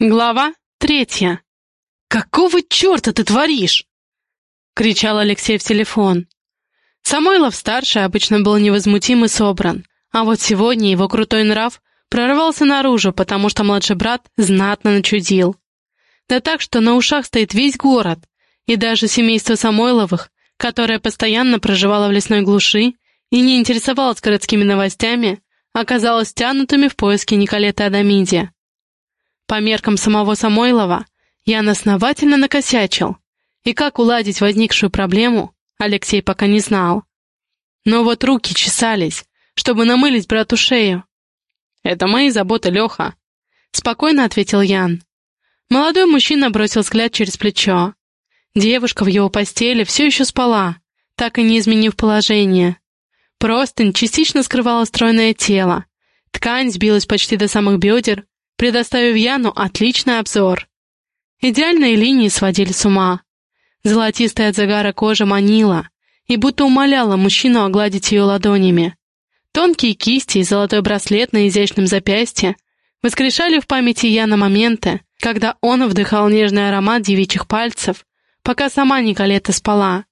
Глава третья. «Какого черта ты творишь?» — кричал Алексей в телефон. Самойлов-старший обычно был невозмутим и собран, а вот сегодня его крутой нрав прорвался наружу, потому что младший брат знатно начудил. Да так, что на ушах стоит весь город, и даже семейство Самойловых, которое постоянно проживало в лесной глуши и не интересовалось городскими новостями, оказалось тянутыми в поиске Николеты Адамиди. По меркам самого Самойлова, Ян основательно накосячил, и как уладить возникшую проблему, Алексей пока не знал. Но вот руки чесались, чтобы намылить брату шею. «Это мои заботы, Леха», — спокойно ответил Ян. Молодой мужчина бросил взгляд через плечо. Девушка в его постели все еще спала, так и не изменив положение. Простынь частично скрывала стройное тело. Ткань сбилась почти до самых бедер, предоставив Яну отличный обзор. Идеальные линии сводили с ума. Золотистая от загара кожа манила и будто умоляла мужчину огладить ее ладонями. Тонкие кисти и золотой браслет на изящном запястье воскрешали в памяти Яна моменты, когда он вдыхал нежный аромат девичьих пальцев, пока сама Николета спала.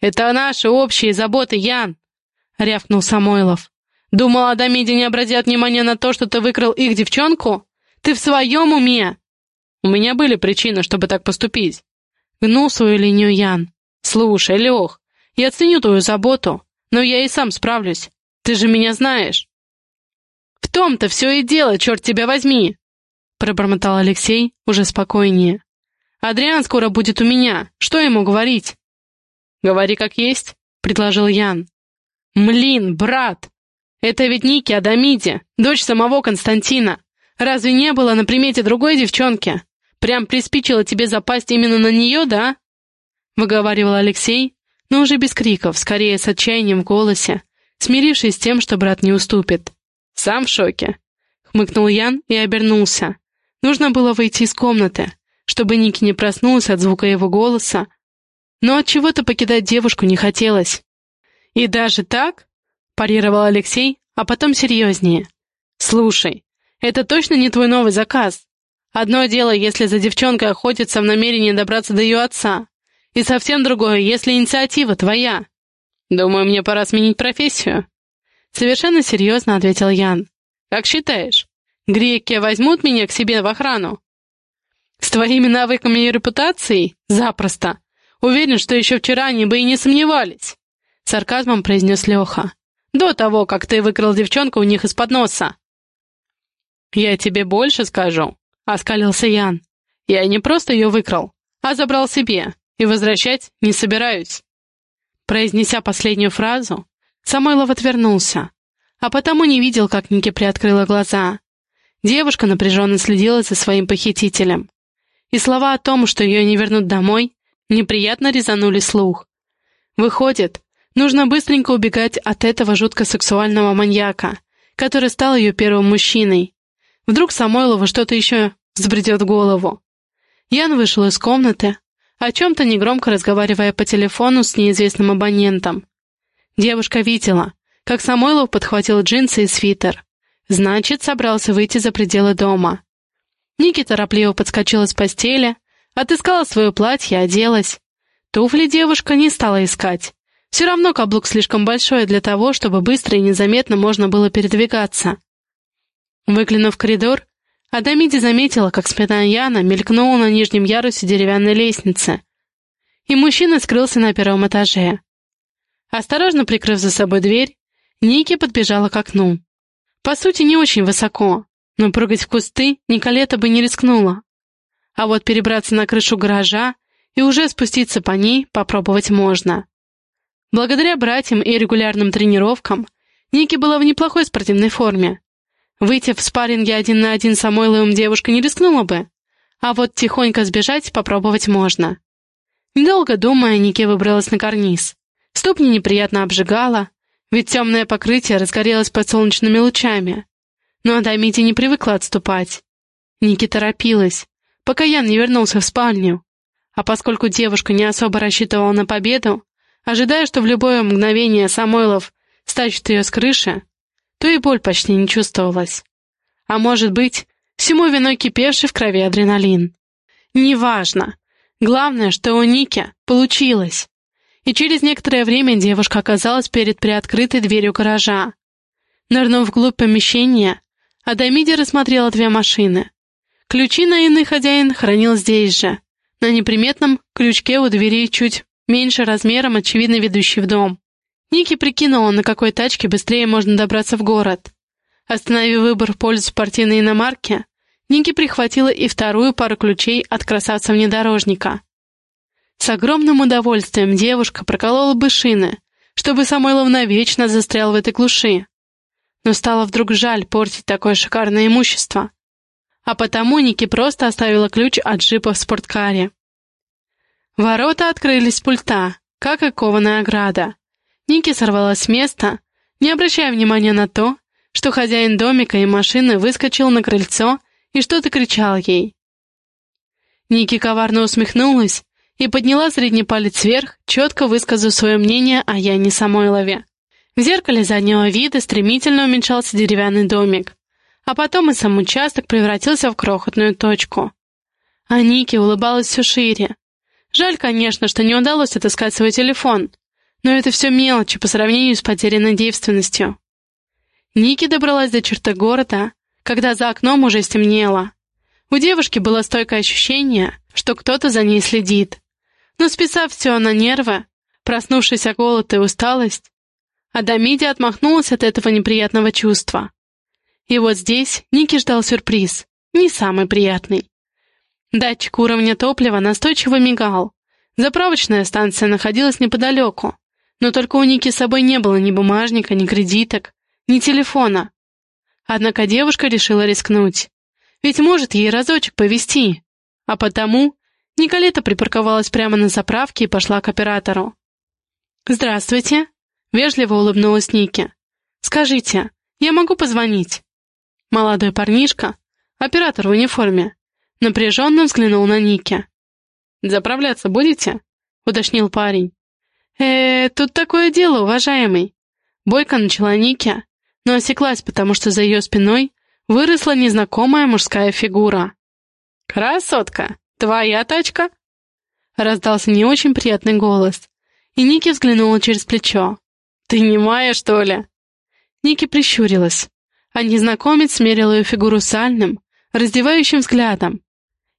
«Это наши общие заботы, Ян!» — рявкнул Самойлов. Думал, Адамиди не обратят внимания на то, что ты выкрал их девчонку? Ты в своем уме?» «У меня были причины, чтобы так поступить». Гнул свою линию Ян. «Слушай, Лех, я ценю твою заботу, но я и сам справлюсь. Ты же меня знаешь». «В том-то все и дело, черт тебя возьми!» Пробормотал Алексей уже спокойнее. «Адриан скоро будет у меня. Что ему говорить?» «Говори как есть», — предложил Ян. «Млин, брат!» Это ведь Ники Адамиди, дочь самого Константина. Разве не было на примете другой девчонки? Прям приспичило тебе запасть именно на нее, да?» Выговаривал Алексей, но уже без криков, скорее с отчаянием в голосе, смирившись с тем, что брат не уступит. «Сам в шоке», — хмыкнул Ян и обернулся. Нужно было выйти из комнаты, чтобы Ники не проснулась от звука его голоса, но от чего то покидать девушку не хотелось. «И даже так?» парировал Алексей, а потом серьезнее. «Слушай, это точно не твой новый заказ. Одно дело, если за девчонкой охотится в намерении добраться до ее отца, и совсем другое, если инициатива твоя. Думаю, мне пора сменить профессию». Совершенно серьезно ответил Ян. «Как считаешь, греки возьмут меня к себе в охрану?» «С твоими навыками и репутацией? Запросто. Уверен, что еще вчера они бы и не сомневались», — сарказмом произнес Леха. До того, как ты выкрал девчонку у них из-под носа. «Я тебе больше скажу», — оскалился Ян. «Я не просто ее выкрал, а забрал себе, и возвращать не собираюсь». Произнеся последнюю фразу, Самойлов отвернулся, а потому не видел, как Ники приоткрыла глаза. Девушка напряженно следила за своим похитителем. И слова о том, что ее не вернут домой, неприятно резанули слух. Выходит, Нужно быстренько убегать от этого жутко сексуального маньяка, который стал ее первым мужчиной. Вдруг Самойлову что-то еще взбредет голову. Ян вышел из комнаты, о чем-то негромко разговаривая по телефону с неизвестным абонентом. Девушка видела, как Самойлов подхватил джинсы и свитер. Значит, собрался выйти за пределы дома. Ники торопливо подскочила с постели, отыскала свое платье, оделась. Туфли девушка не стала искать. Все равно каблук слишком большой для того, чтобы быстро и незаметно можно было передвигаться. Выглянув в коридор, Адамиди заметила, как спина Яна мелькнула на нижнем ярусе деревянной лестницы, и мужчина скрылся на первом этаже. Осторожно прикрыв за собой дверь, Ники подбежала к окну. По сути, не очень высоко, но прыгать в кусты Николета бы не рискнула. А вот перебраться на крышу гаража и уже спуститься по ней попробовать можно. Благодаря братьям и регулярным тренировкам Ники была в неплохой спортивной форме. Выйти в спарринге один на один с Самойловым девушка не рискнула бы, а вот тихонько сбежать попробовать можно. Недолго думая, Ники выбралась на карниз. Ступни неприятно обжигала, ведь темное покрытие разгорелось под солнечными лучами. Но Адамити не привыкла отступать. Ники торопилась, пока Ян не вернулся в спальню. А поскольку девушка не особо рассчитывала на победу, ожидая, что в любое мгновение Самойлов стащит ее с крыши, то и боль почти не чувствовалась. А может быть, всему виной кипевший в крови адреналин. Неважно. Главное, что у Ники получилось. И через некоторое время девушка оказалась перед приоткрытой дверью гаража. Нырнув вглубь помещения, Адамиди рассмотрела две машины. Ключи на иный хозяин хранил здесь же, на неприметном крючке у двери чуть меньше размером, очевидно ведущий в дом. Ники прикинула, на какой тачке быстрее можно добраться в город. Остановив выбор в пользу спортивной иномарки, Ники прихватила и вторую пару ключей от красавца-внедорожника. С огромным удовольствием девушка проколола бы шины, чтобы Самойлов навечно застрял в этой глуши. Но стало вдруг жаль портить такое шикарное имущество. А потому Ники просто оставила ключ от джипа в спорткаре. Ворота открылись с пульта, как и кованая ограда. Ники сорвалась с места, не обращая внимания на то, что хозяин домика и машины выскочил на крыльцо и что-то кричал ей. Ники коварно усмехнулась и подняла средний палец вверх, четко высказав свое мнение о Яне Самойлове. В зеркале заднего вида стремительно уменьшался деревянный домик, а потом и сам участок превратился в крохотную точку. А Ники улыбалась все шире. Жаль, конечно, что не удалось отыскать свой телефон, но это все мелочи по сравнению с потерянной девственностью. Ники добралась до черты города, когда за окном уже стемнело. У девушки было стойкое ощущение, что кто-то за ней следит. Но списав все на нервы, проснувшись голод и усталость, Адамиди отмахнулась от этого неприятного чувства. И вот здесь Ники ждал сюрприз, не самый приятный. Датчик уровня топлива настойчиво мигал. Заправочная станция находилась неподалеку, но только у Ники с собой не было ни бумажника, ни кредиток, ни телефона. Однако девушка решила рискнуть. Ведь может ей разочек повезти. А потому Николета припарковалась прямо на заправке и пошла к оператору. «Здравствуйте», — вежливо улыбнулась Ники. «Скажите, я могу позвонить?» Молодой парнишка, оператор в униформе, напряженно взглянул на Ники. «Заправляться будете?» — уточнил парень э тут такое дело, уважаемый!» Бойко начала Ники, но осеклась, потому что за ее спиной выросла незнакомая мужская фигура. «Красотка! Твоя тачка?» Раздался не очень приятный голос, и Ники взглянула через плечо. «Ты не моя, что ли?» Ники прищурилась, а незнакомец смерил ее фигуру сальным, раздевающим взглядом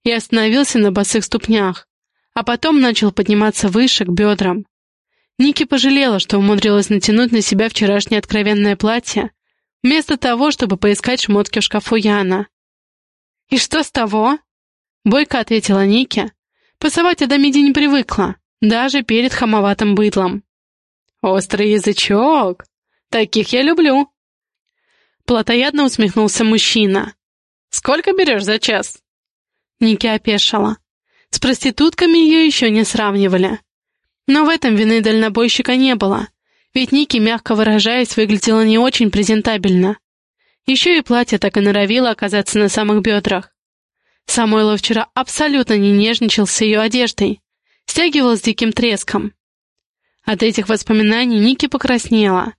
и остановился на босых ступнях, а потом начал подниматься выше, к бедрам. Ники пожалела, что умудрилась натянуть на себя вчерашнее откровенное платье, вместо того, чтобы поискать шмотки в шкафу Яна. «И что с того?» Бойко ответила Ники. Пасовать Адамиди не привыкла, даже перед хамоватым быдлом. «Острый язычок! Таких я люблю!» Платоядно усмехнулся мужчина. «Сколько берешь за час?» Ники опешила. С проститутками ее еще не сравнивали. Но в этом вины дальнобойщика не было, ведь Ники, мягко выражаясь, выглядела не очень презентабельно. Еще и платье так и норовило оказаться на самых бедрах. Самойлов вчера абсолютно не нежничал с ее одеждой, стягивал с диким треском. От этих воспоминаний Ники покраснела.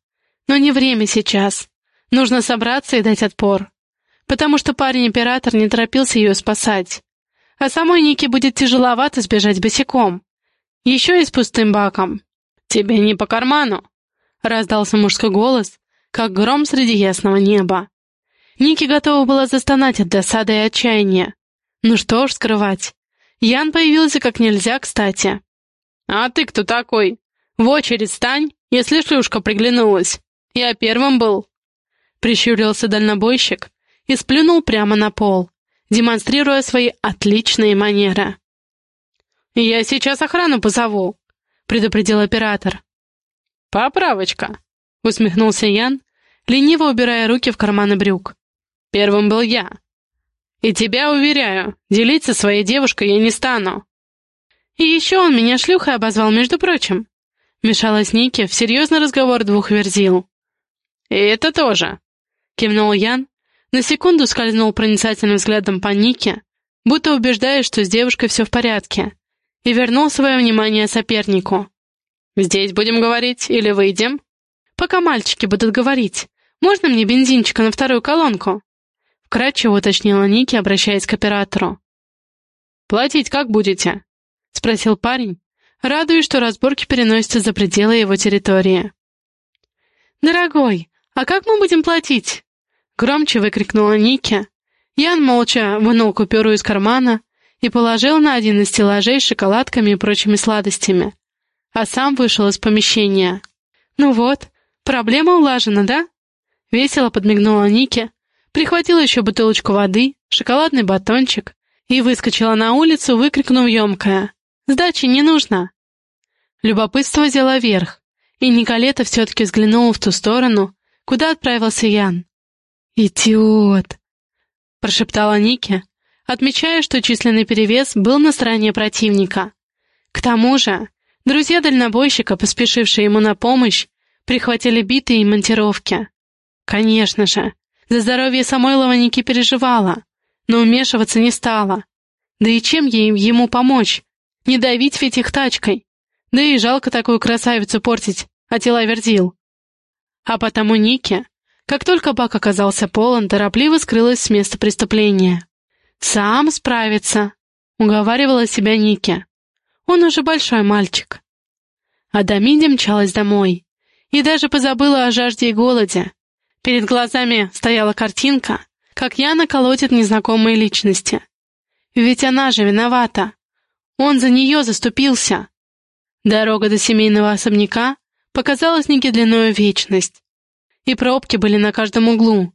Но не время сейчас. Нужно собраться и дать отпор. Потому что парень-оператор не торопился ее спасать. А самой Нике будет тяжеловато сбежать босиком. Еще и с пустым баком. «Тебе не по карману!» — раздался мужской голос, как гром среди ясного неба. Ники готова была застонать от досады и отчаяния. Ну что ж скрывать. Ян появился как нельзя кстати. «А ты кто такой? В очередь стань, если шлюшка приглянулась. Я первым был». Прищурился дальнобойщик и сплюнул прямо на пол, демонстрируя свои отличные манеры. «Я сейчас охрану позову», — предупредил оператор. «Поправочка», — усмехнулся Ян, лениво убирая руки в карманы брюк. «Первым был я. И тебя уверяю, делиться своей девушкой я не стану». «И еще он меня шлюхой обозвал, между прочим», — мешалась Ники в серьезный разговор двух верзил. «И это тоже», — кивнул Ян, на секунду скользнул проницательным взглядом по Нике, будто убеждаясь, что с девушкой все в порядке, и вернул свое внимание сопернику. «Здесь будем говорить или выйдем?» «Пока мальчики будут говорить, можно мне бензинчика на вторую колонку?» В Вкратчиво уточнила Ники, обращаясь к оператору. «Платить как будете?» — спросил парень, радуясь, что разборки переносятся за пределы его территории. «Дорогой, а как мы будем платить?» — громче выкрикнула Ники. Ян молча вынул купюру из кармана и положил на один из стеллажей с шоколадками и прочими сладостями, а сам вышел из помещения. «Ну вот, проблема улажена, да?» Весело подмигнула Нике, прихватила еще бутылочку воды, шоколадный батончик и выскочила на улицу, выкрикнув емкое. «Сдачи не нужно!» Любопытство взяло верх, и Николета все-таки взглянула в ту сторону, куда отправился Ян. «Идиот!» — прошептала Нике, отмечая, что численный перевес был на стороне противника. К тому же, друзья дальнобойщика, поспешившие ему на помощь, прихватили биты и монтировки. Конечно же, за здоровье Самойлова Ники переживала, но вмешиваться не стала. Да и чем ей ему помочь? Не давить ведь их тачкой. Да и жалко такую красавицу портить, а тела вердил. А потому Ники, как только бак оказался полон, торопливо скрылась с места преступления. «Сам справится», — уговаривала себя Ники. «Он уже большой мальчик». А Дамиди мчалась домой и даже позабыла о жажде и голоде. Перед глазами стояла картинка, как Яна колотит незнакомые личности. Ведь она же виновата. Он за нее заступился. Дорога до семейного особняка показалась Нике длиною вечность. И пробки были на каждом углу,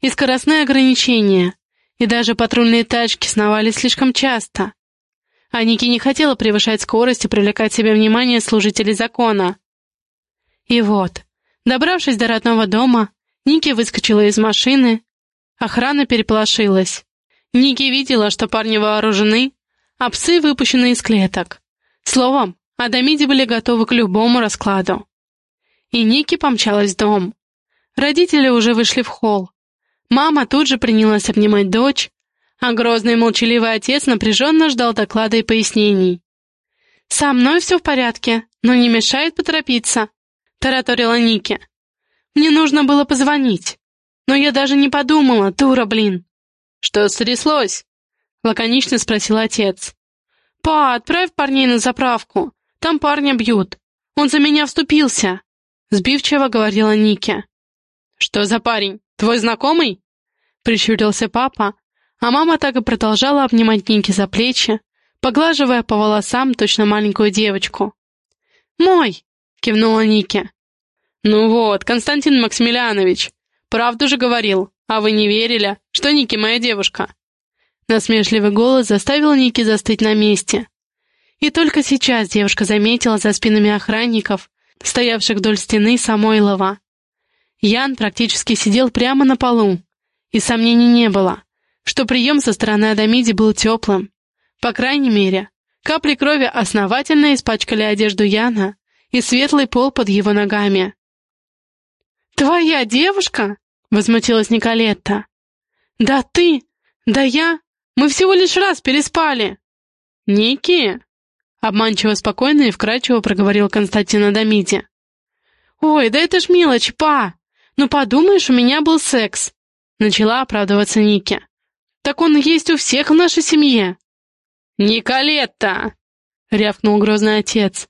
и скоростные ограничения, и даже патрульные тачки сновали слишком часто. А Ники не хотела превышать скорость и привлекать себе внимание служителей закона. И вот, добравшись до родного дома, Ники выскочила из машины. Охрана переполошилась. Ники видела, что парни вооружены, а псы выпущены из клеток. Словом, Адамиди были готовы к любому раскладу. И Ники помчалась в дом. Родители уже вышли в холл. Мама тут же принялась обнимать дочь, а грозный молчаливый отец напряженно ждал доклада и пояснений. «Со мной все в порядке, но не мешает поторопиться», — тараторила Ники. «Мне нужно было позвонить, но я даже не подумала, дура, блин». «Что стряслось?» — лаконично спросил отец. «Па, отправь парней на заправку, там парня бьют. Он за меня вступился», — сбивчиво говорила Ники. «Что за парень? Твой знакомый?» Прищурился папа, а мама так и продолжала обнимать Ники за плечи, поглаживая по волосам точно маленькую девочку. «Мой!» — кивнула Ники. «Ну вот, Константин Максимилианович, правду же говорил, а вы не верили, что Ники моя девушка». Насмешливый голос заставил Ники застыть на месте. И только сейчас девушка заметила за спинами охранников, стоявших вдоль стены Самойлова, Ян практически сидел прямо на полу, и сомнений не было, что прием со стороны Адамиди был теплым. По крайней мере, капли крови основательно испачкали одежду Яна и светлый пол под его ногами. «Твоя девушка?» — возмутилась Николетта. «Да ты! Да я! Мы всего лишь раз переспали!» «Ники!» — обманчиво спокойно и вкрадчиво проговорил Константин Адамиди. «Ой, да это ж мелочь, па! «Ну, подумаешь, у меня был секс», — начала оправдываться Ники. «Так он есть у всех в нашей семье». «Николетта!» — рявкнул грозный отец.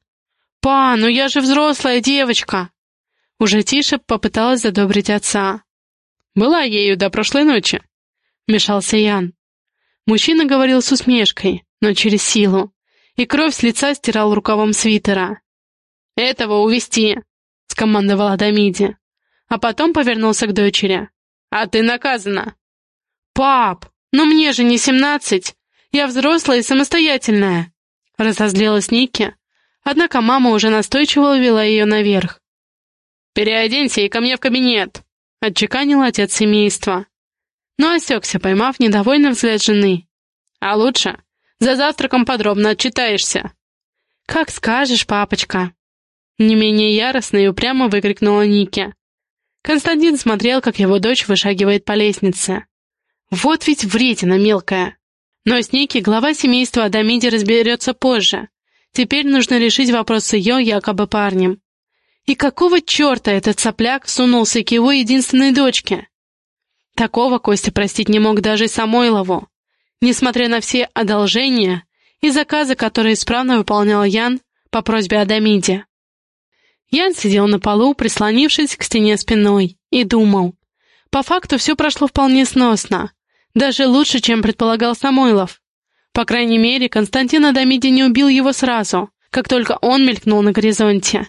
«Па, ну я же взрослая девочка!» Уже тише попыталась задобрить отца. «Была ею до прошлой ночи», — мешался Ян. Мужчина говорил с усмешкой, но через силу, и кровь с лица стирал рукавом свитера. «Этого увести, скомандовала Дамиди а потом повернулся к дочери. «А ты наказана!» «Пап, ну мне же не семнадцать! Я взрослая и самостоятельная!» Разозлилась Ники, однако мама уже настойчиво увела ее наверх. «Переоденься и ко мне в кабинет!» — отчеканил отец семейства. Но осекся, поймав недовольный взгляд жены. «А лучше за завтраком подробно отчитаешься». «Как скажешь, папочка!» Не менее яростно и упрямо выкрикнула Ники. Константин смотрел, как его дочь вышагивает по лестнице. Вот ведь вредина мелкая. Но с Ники глава семейства Адамиди разберется позже. Теперь нужно решить вопрос с ее якобы парнем. И какого черта этот сопляк сунулся к его единственной дочке? Такого Костя простить не мог даже и Самойлову. Несмотря на все одолжения и заказы, которые исправно выполнял Ян по просьбе Адамиди. Ян сидел на полу, прислонившись к стене спиной, и думал. По факту все прошло вполне сносно. Даже лучше, чем предполагал Самойлов. По крайней мере, Константин Адамиди не убил его сразу, как только он мелькнул на горизонте.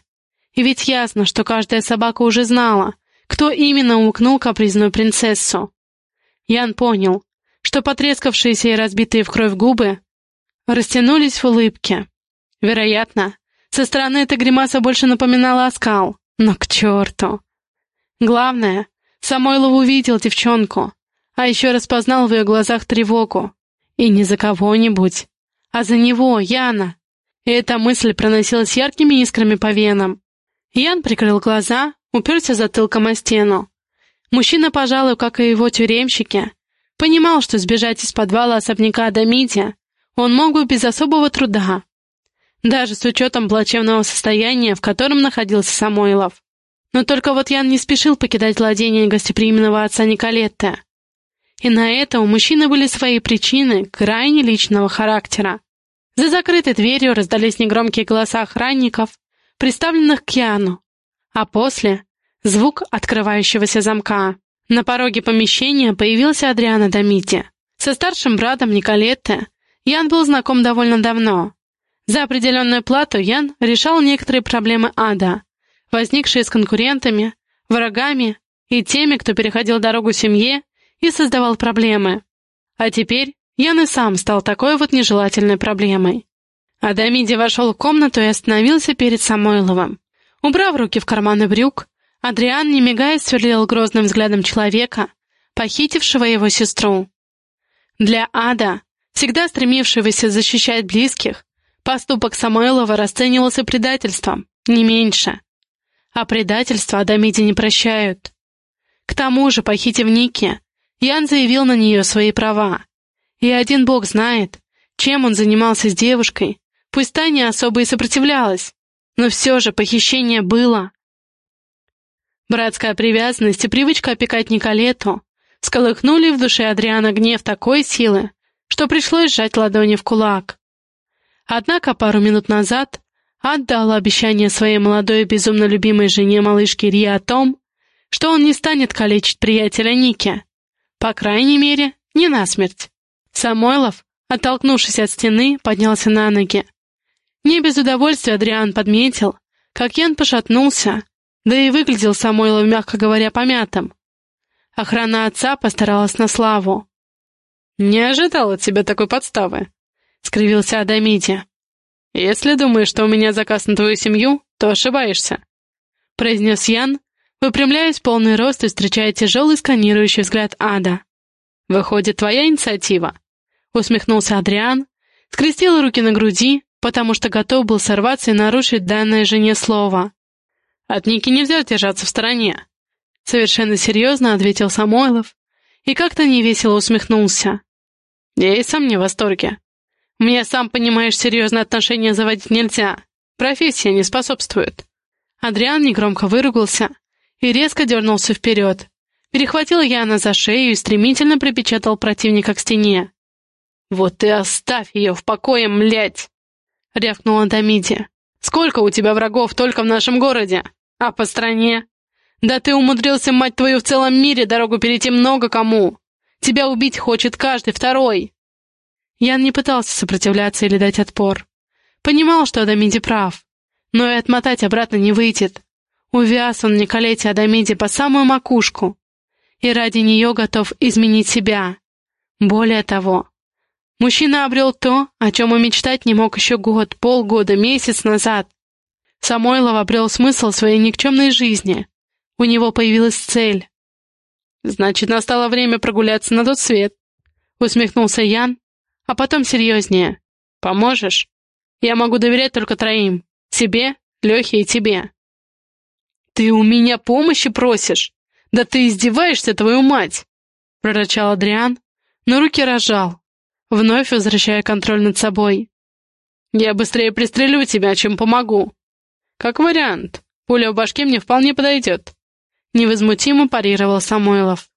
И ведь ясно, что каждая собака уже знала, кто именно укнул капризную принцессу. Ян понял, что потрескавшиеся и разбитые в кровь губы растянулись в улыбке. Вероятно, со стороны эта гримаса больше напоминала оскал, но к черту. Главное, Самойлов увидел девчонку, а еще распознал в ее глазах тревогу. И не за кого-нибудь, а за него, Яна. И эта мысль проносилась яркими искрами по венам. Ян прикрыл глаза, уперся затылком о стену. Мужчина, пожалуй, как и его тюремщики, понимал, что сбежать из подвала особняка Адамити он мог бы без особого труда, даже с учетом плачевного состояния, в котором находился Самойлов. Но только вот Ян не спешил покидать владение гостеприимного отца Николетты. И на это у мужчины были свои причины крайне личного характера. За закрытой дверью раздались негромкие голоса охранников, приставленных к Яну, а после — звук открывающегося замка. На пороге помещения появился Адриана Домити. Со старшим братом Николетте Ян был знаком довольно давно. За определенную плату Ян решал некоторые проблемы ада, возникшие с конкурентами, врагами и теми, кто переходил дорогу семье и создавал проблемы. А теперь Ян и сам стал такой вот нежелательной проблемой. Адамиди вошел в комнату и остановился перед Самойловым. Убрав руки в карманы брюк, Адриан, не мигая, сверлил грозным взглядом человека, похитившего его сестру. Для Ада, всегда стремившегося защищать близких, поступок Самойлова расценивался предательством, не меньше. А предательство Адамиди не прощают. К тому же, похитив Ники, Ян заявил на нее свои права. И один бог знает, чем он занимался с девушкой, пусть та не особо и сопротивлялась, но все же похищение было. Братская привязанность и привычка опекать Николету сколыхнули в душе Адриана гнев такой силы, что пришлось сжать ладони в кулак. Однако пару минут назад отдал обещание своей молодой и безумно любимой жене малышке Ри о том, что он не станет калечить приятеля Ники, по крайней мере, не насмерть. Самойлов, оттолкнувшись от стены, поднялся на ноги. Не без удовольствия Адриан подметил, как Ян пошатнулся, да и выглядел Самойлов, мягко говоря, помятым. Охрана отца постаралась на славу. «Не ожидал от тебя такой подставы», — скривился Адамити. «Если думаешь, что у меня заказ на твою семью, то ошибаешься», — произнес Ян, выпрямляясь в полный рост и встречая тяжелый сканирующий взгляд ада. «Выходит, твоя инициатива?» — усмехнулся Адриан, скрестил руки на груди, потому что готов был сорваться и нарушить данное жене слово. «От Ники нельзя держаться в стороне», — совершенно серьезно ответил Самойлов и как-то невесело усмехнулся. «Я и сам не в восторге. Мне, сам понимаешь, серьезные отношения заводить нельзя. Профессия не способствует». Адриан негромко выругался, и резко дернулся вперед. Перехватил Яна за шею и стремительно припечатал противника к стене. «Вот ты оставь ее в покое, млять!» — рявкнула Дамиди. «Сколько у тебя врагов только в нашем городе? А по стране? Да ты умудрился, мать твою, в целом мире дорогу перейти много кому! Тебя убить хочет каждый второй!» Ян не пытался сопротивляться или дать отпор. Понимал, что Адамиди прав, но и отмотать обратно не выйдет. Увяз он Николете Адамиде по самую макушку. И ради нее готов изменить себя. Более того, мужчина обрел то, о чем и мечтать не мог еще год, полгода, месяц назад. Самойлов обрел смысл своей никчемной жизни. У него появилась цель. «Значит, настало время прогуляться на тот свет», — усмехнулся Ян, а потом серьезнее. «Поможешь? Я могу доверять только троим. Тебе, Лехе и тебе. «Ты у меня помощи просишь? Да ты издеваешься, твою мать!» — прорычал Адриан, но руки разжал, вновь возвращая контроль над собой. «Я быстрее пристрелю тебя, чем помогу. Как вариант, пуля в башке мне вполне подойдет», — невозмутимо парировал Самойлов.